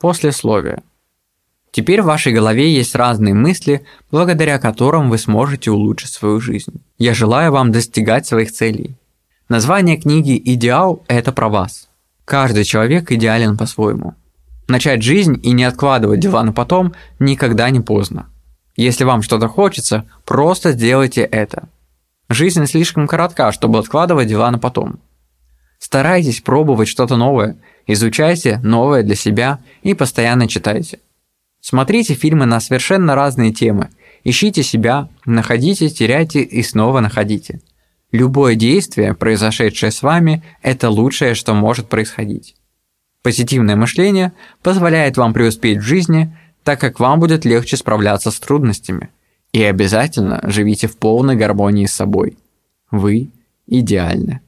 Послесловие. Теперь в вашей голове есть разные мысли, благодаря которым вы сможете улучшить свою жизнь. Я желаю вам достигать своих целей. Название книги «Идеал» – это про вас. Каждый человек идеален по-своему. Начать жизнь и не откладывать дела на потом никогда не поздно. Если вам что-то хочется, просто сделайте это. Жизнь слишком коротка, чтобы откладывать дела на потом. Старайтесь пробовать что-то новое, изучайте новое для себя и постоянно читайте. Смотрите фильмы на совершенно разные темы, ищите себя, находите, теряйте и снова находите. Любое действие, произошедшее с вами, это лучшее, что может происходить. Позитивное мышление позволяет вам преуспеть в жизни, так как вам будет легче справляться с трудностями. И обязательно живите в полной гармонии с собой. Вы идеальны.